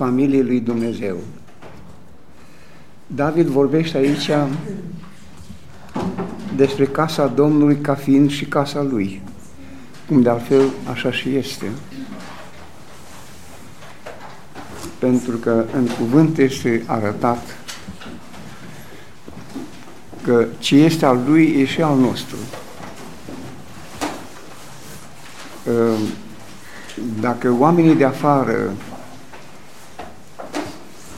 familiei lui Dumnezeu. David vorbește aici despre casa Domnului ca fiind și casa lui, cum de altfel așa și este. Pentru că în cuvânt este arătat că ce este al lui e și al nostru. Ehm, dacă oamenii de afară,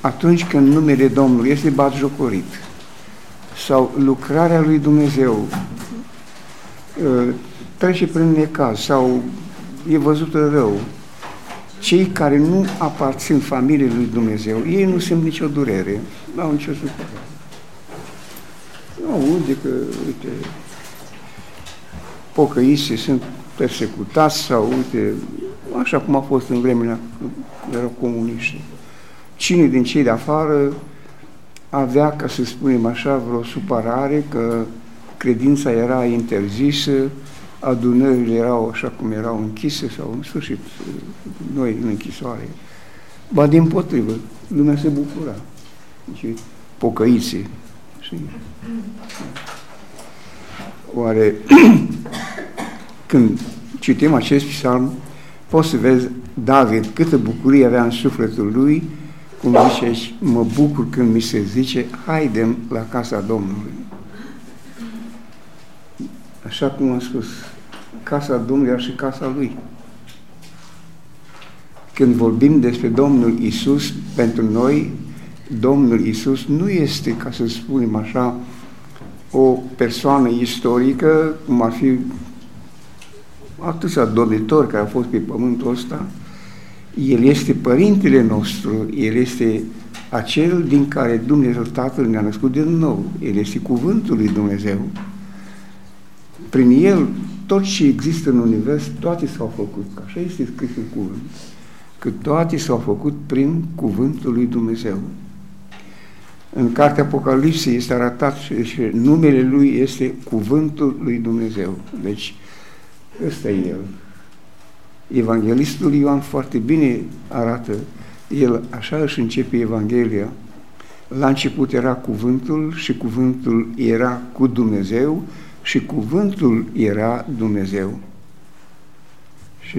atunci când numele Domnului este batjocorit, sau lucrarea lui Dumnezeu ehm, trece prin necaz sau e văzută rău, cei care nu aparțin familiei lui Dumnezeu, ei nu simt nicio durere, nu au nicio supărare. Nu aude că, uite, pocăiții sunt persecutați sau, uite, așa cum a fost în vremea când erau comuniști. Cine din cei de afară avea, ca să spunem așa, vreo supărare că credința era interzisă, adunările erau așa cum erau închise sau în sfârșit noi în închisoare. Ba din potrivă, lumea se bucura. Deci, pocăiții. Și... Oare când citim acest psalm, poți să vezi David câtă bucurie avea în sufletul lui, cum zice aici, mă bucur când mi se zice, haidem la casa Domnului. Așa cum am spus, casa Domnului era și casa lui. Când vorbim despre Domnul Isus, pentru noi, Domnul Isus nu este, ca să spunem așa, o persoană istorică, cum ar fi atâția doritori care au fost pe pământul ăsta, El este Părintele nostru, El este acel din care Dumnezeu Tatăl ne-a născut din nou. El este Cuvântul lui Dumnezeu. Prin El, tot ce există în Univers, toate s-au făcut. Așa este scris în cuvânt. Că toate s-au făcut prin Cuvântul lui Dumnezeu. În cartea Apocalipsei este arătat și numele Lui este Cuvântul lui Dumnezeu. Deci, Ăsta e el. Evanghelistul Ioan foarte bine arată, el așa își începe Evanghelia. La început era cuvântul și cuvântul era cu Dumnezeu și cuvântul era Dumnezeu. Și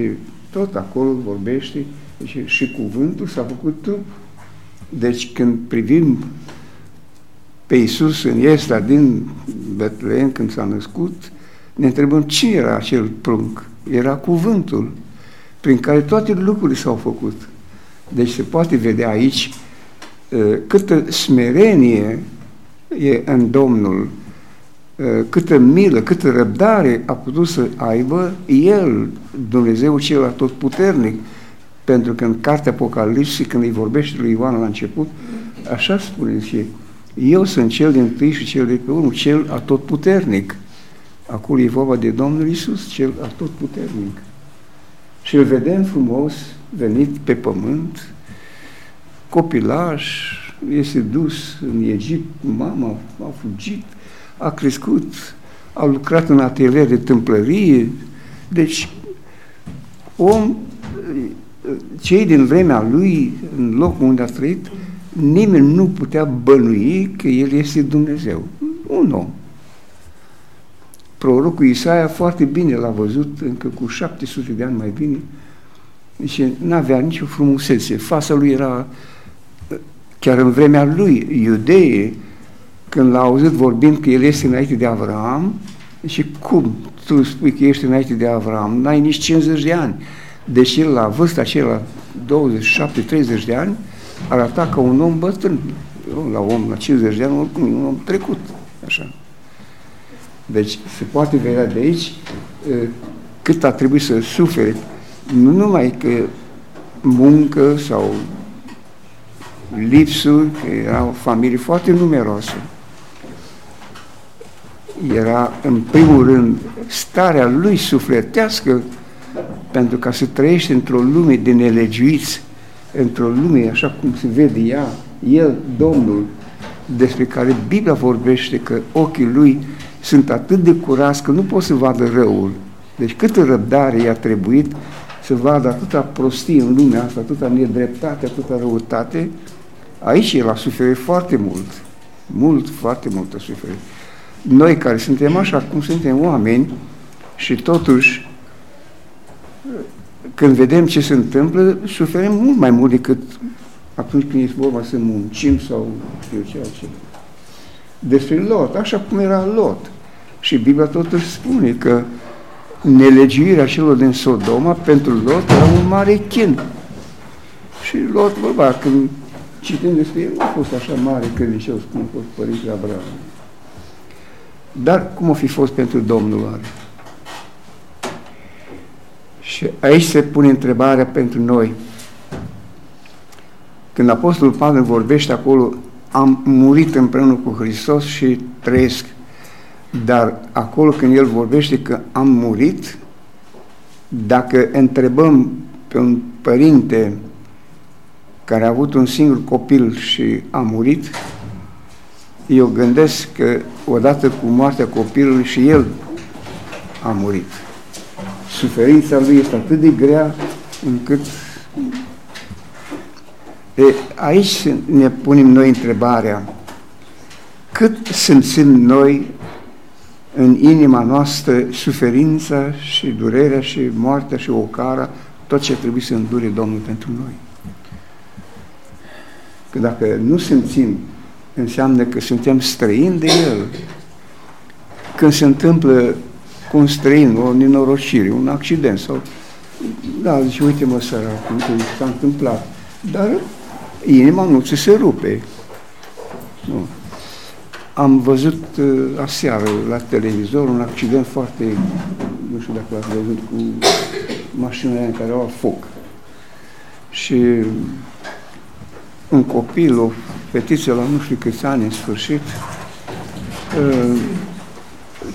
tot acolo vorbește deci, și cuvântul s-a făcut trup. Deci când privim pe Iisus în Iesta din Betlehem când s-a născut, ne întrebăm cine era acel prunc. Era cuvântul prin care toate lucrurile s-au făcut. Deci se poate vedea aici uh, câtă smerenie e în Domnul, uh, câtă milă, câtă răbdare a putut să aibă El, Dumnezeu cel atotputernic, pentru că în cartea Apocalipsii, când îi vorbește lui Ioan la început, așa spune și eu sunt cel din tâi și cel de pe urmă, cel atotputernic. Acolo e vorba de Domnul Isus, cel atotputernic. Și îl vedem frumos, venit pe pământ, copilaș, este dus în Egipt, mama a fugit, a crescut, a lucrat în atelier de tâmplărie, deci om, cei din vremea lui, în locul unde a trăit, nimeni nu putea bănui că el este Dumnezeu. Un om prorocul Isaia foarte bine l-a văzut, încă cu 700 de ani mai bine, și nu avea nicio frumusețe. Fața lui era, chiar în vremea lui, iudeie, când l-a auzit vorbind că el este înainte de Avram, și cum tu spui că ești înainte de Avram, n-ai nici 50 de ani. Deși el la vârsta aceea, 27-30 de ani, arăta ca un om bătrân. La om, la 50 de ani, un om trecut. Așa. Deci se poate vedea de aici cât a trebuit să sufere, nu numai că muncă sau lipsuri, că era o familie foarte numeroasă. Era, în primul rând, starea lui sufletească pentru ca să trăiește într-o lume de nelegiuiți, într-o lume așa cum se vede ea, el, Domnul, despre care Biblia vorbește că ochii lui sunt atât de curați că nu pot să vadă răul. Deci câtă răbdare i-a trebuit să vadă atâta prostie în lumea asta, atâta nedreptate, atâta răutate, aici el a suferit foarte mult. Mult, foarte mult a suferit. Noi care suntem așa cum suntem oameni și totuși când vedem ce se întâmplă, suferim mult mai mult decât atunci când este vorba să muncim sau știu ce altceva. Despre Lot, așa cum era Lot. Și Biblia totuși spune că nelegiuirea celor din Sodoma pentru Lot era un mare chin. Și Lot vorba, când citim despre el, nu a fost așa mare credincios cum a fost Părintele Abraham. Dar cum a fi fost pentru Domnul oare? Și aici se pune întrebarea pentru noi. Când Apostolul Pavel vorbește acolo, am murit împreună cu Hristos și trăiesc. Dar acolo când el vorbește că am murit, dacă întrebăm pe un părinte care a avut un singur copil și a murit, eu gândesc că odată cu moartea copilului și el a murit. Suferința lui este atât de grea încât e, aici ne punem noi întrebarea cât simțim noi în inima noastră suferința și durerea și moartea și ocara, tot ce trebuie să îndure Domnul pentru noi. Că dacă nu simțim, înseamnă că suntem străini de El. Când se întâmplă cu un străin, o nenorocire, un accident sau... Da, zice, uite mă, sărac, uite, s-a întâmplat. Dar inima nu ți se rupe. Nu. Am văzut uh, aseară la televizor un accident foarte, nu știu dacă l-ați văzut, cu mașinile în care au foc. Și un copil, o fetiță la nu știu câți ani în sfârșit, uh,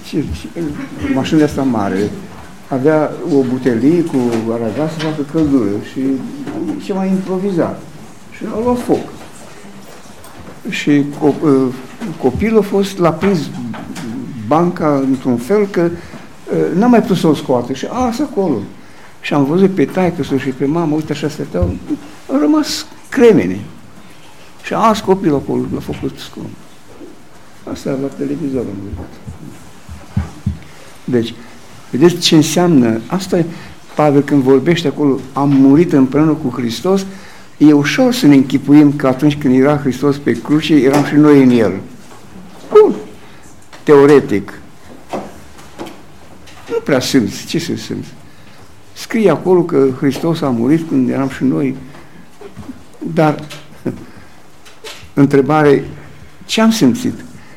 ce, ce, mașina asta mare, avea o butelie cu aragaz să facă căldură și ce mai improvizat. Și a luat foc. Și uh, copilul a fost, l-a prins banca într-un fel că uh, n-a mai putut să o scoate și a, asta acolo. Și am văzut pe taică și pe mamă, uite așa stăteau, au rămas cremene. Și a ars copilul acolo, l-a făcut scrum. Asta la televizor am văzut. Deci, vedeți ce înseamnă? Asta e Pavel când vorbește acolo, am murit împreună cu Hristos, e ușor să ne închipuim că atunci când era Hristos pe cruce, eram și noi în El. Bun. Teoretic. Nu prea simți. Ce să simți? Scrie acolo că Hristos a murit când eram și noi. Dar întrebare, ce am simțit?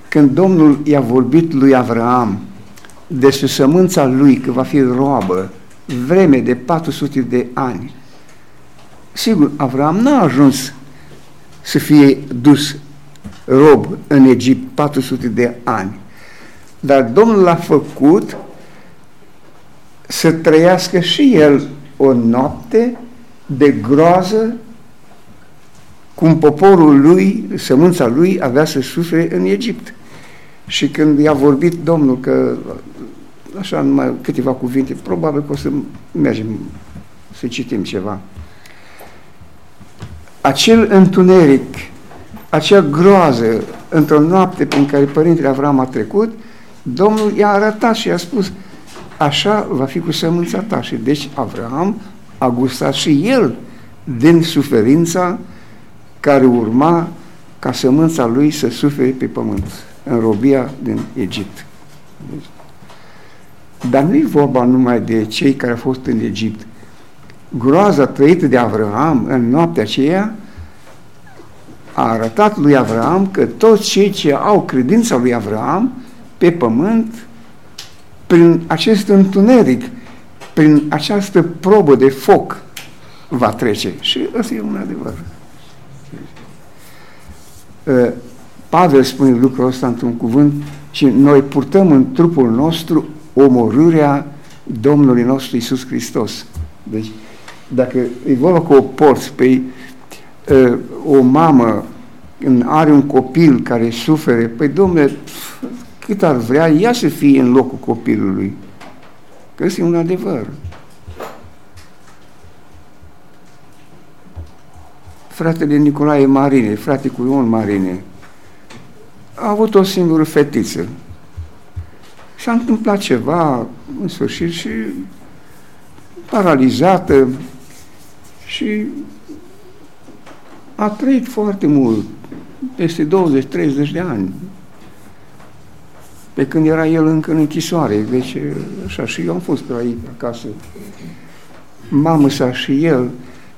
Când Domnul i-a vorbit lui Avraam despre sămânța lui că va fi roabă vreme de 400 de ani, Sigur, Avram n-a ajuns să fie dus rob în Egipt 400 de ani, dar Domnul l-a făcut să trăiască și el o noapte de groază cum poporul lui, sămânța lui, avea să sufere în Egipt. Și când i-a vorbit Domnul că, așa numai câteva cuvinte, probabil că o să mergem să citim ceva acel întuneric, acea groază într-o noapte prin care Părintele Avram a trecut, Domnul i-a arătat și i-a spus, așa va fi cu sămânța ta. Și deci Avram a gustat și el din suferința care urma ca sămânța lui să sufere pe pământ, în robia din Egipt. Dar nu e vorba numai de cei care au fost în Egipt, groaza trăită de Avram în noaptea aceea a arătat lui Avram că toți cei ce au credința lui Avram pe pământ, prin acest întuneric, prin această probă de foc, va trece. Și ăsta e un adevăr. Ă, Pavel spune lucrul ăsta într-un cuvânt și noi purtăm în trupul nostru omorârea Domnului nostru Isus Hristos. Deci, dacă îi vorba cu o porți pe păi, ă, o mamă are un copil care sufere, păi domnule, cât ar vrea ea să fie în locul copilului. Că este un adevăr. Fratele Nicolae Marine, frate cu Ion Marine, a avut o singură fetiță. Și a întâmplat ceva, în sfârșit, și paralizată, și a trăit foarte mult, peste 20-30 de ani, pe când era el încă în închisoare, deci așa, și eu am fost pe aici, acasă. Mamă sa și el,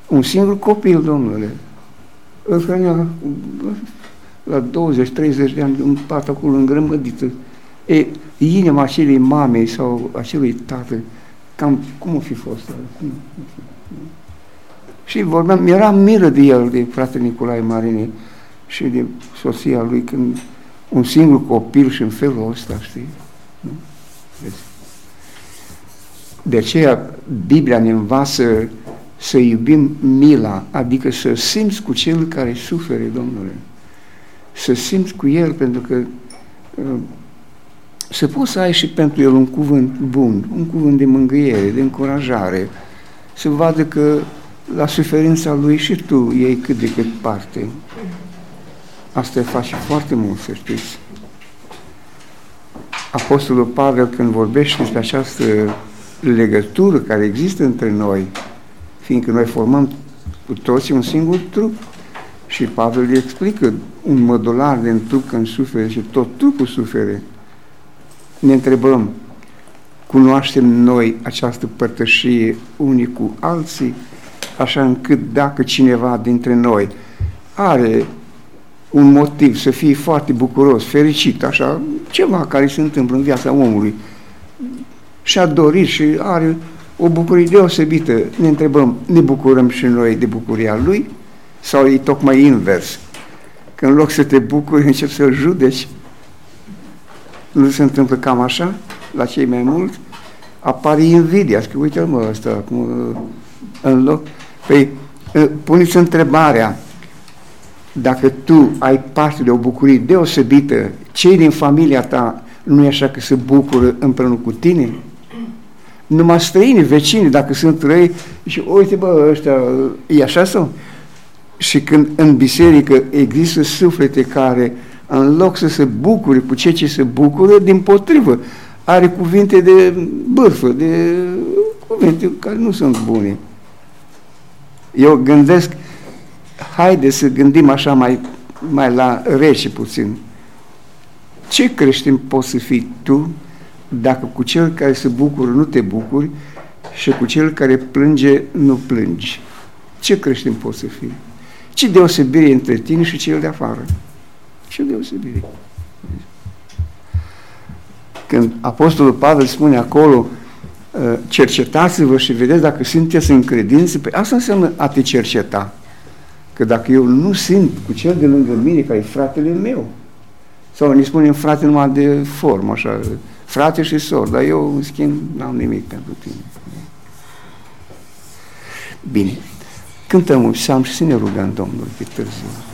un singur copil, domnule, îl hrănea la 20-30 de ani în pat acolo îngrămădită. E, inima acelei mamei sau acelui tată, cam cum o fi fost? Cum, Și vorbeam, mi-era miră de el, de fratele Nicolae Marini și de soția lui, când un singur copil și în felul ăsta, știi? Nu? De aceea Biblia ne învață să iubim mila, adică să simți cu cel care sufere, Domnule. Să simți cu el, pentru că uh, să poți să ai și pentru el un cuvânt bun, un cuvânt de mângâiere, de încurajare, să vadă că la suferința lui și tu iei cât de cât parte. Asta face foarte mult, să știți. Apostolul Pavel, când vorbește despre această legătură care există între noi, fiindcă noi formăm cu toții un singur trup, și Pavel îi explică un modular de un trup când sufere și tot trupul sufere. Ne întrebăm, cunoaștem noi această părtășie unii cu alții, așa încât dacă cineva dintre noi are un motiv să fie foarte bucuros, fericit, așa, ceva care se întâmplă în viața omului, și-a dorit și are o bucurie deosebită, ne întrebăm, ne bucurăm și noi de bucuria lui sau e tocmai invers? Că în loc să te bucuri, începi să-l judeci. Nu se întâmplă cam așa la cei mai mulți? Apare invidia, că uite mă ăsta, cum, în loc... Păi, puneți întrebarea, dacă tu ai parte de o bucurie deosebită, cei din familia ta nu e așa că se bucură împreună cu tine? Numai străini, vecini, dacă sunt răi, și uite bă, ăștia, e așa sau? Și când în biserică există suflete care, în loc să se bucure cu ceea ce se bucură, din potrivă, are cuvinte de bârfă, de cuvinte care nu sunt bune. Eu gândesc, haide să gândim așa mai, mai la rece puțin. Ce creștin poți să fii tu dacă cu cel care se bucură nu te bucuri și cu cel care plânge nu plângi? Ce creștin poți să fii? Ce deosebire între tine și cel de afară? Ce deosebire? Când Apostolul Pavel spune acolo, uh, cercetați-vă și vedeți dacă sunteți în credință, pe asta înseamnă a te cerceta. Că dacă eu nu simt cu cel de lângă mine, care e fratele meu, sau ne spunem frate numai de formă, așa, frate și sor, dar eu, în schimb, n-am nimic pentru tine. Bine, cântăm un psalm și să ne rugăm Domnul pe târziu.